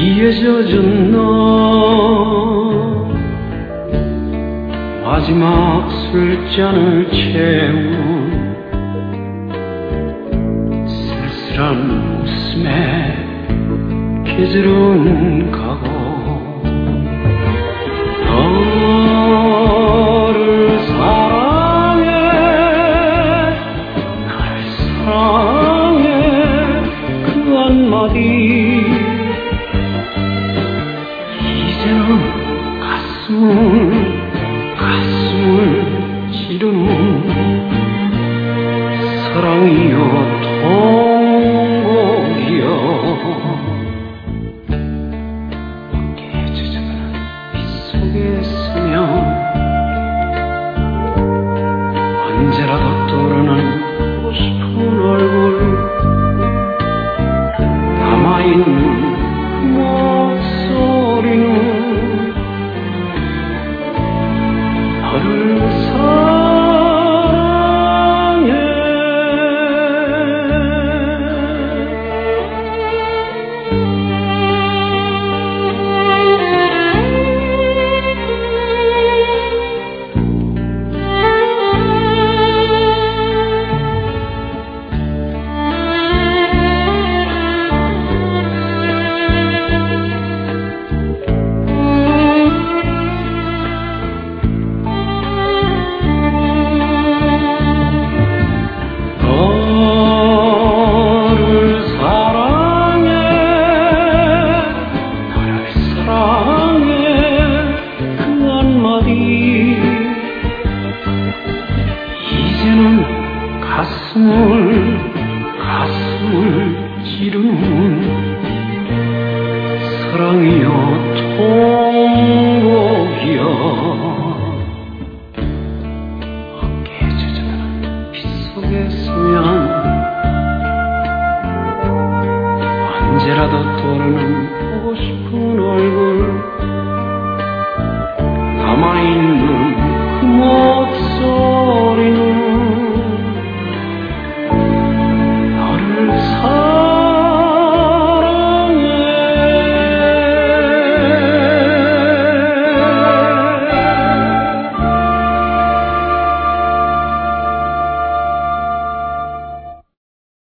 이해져준 너. 마지막 술잔을 채운 쓸쓸한 웃음에 기스은 가고 너를 사랑해 날 사랑해. 그 한마디. 이제는 가슴 가슴을 찌르는 사랑이여 통곡이여. 어깨에 젖어가는 빗속에 스며 언제라도 떠오르는 싶은 얼굴 남아있는 어디? 이제는 가슴을 가슴을 찌르는 사랑이여 통곡이여. 어깨 젖은 빗속에 스면 언제라도 떠오르는 mind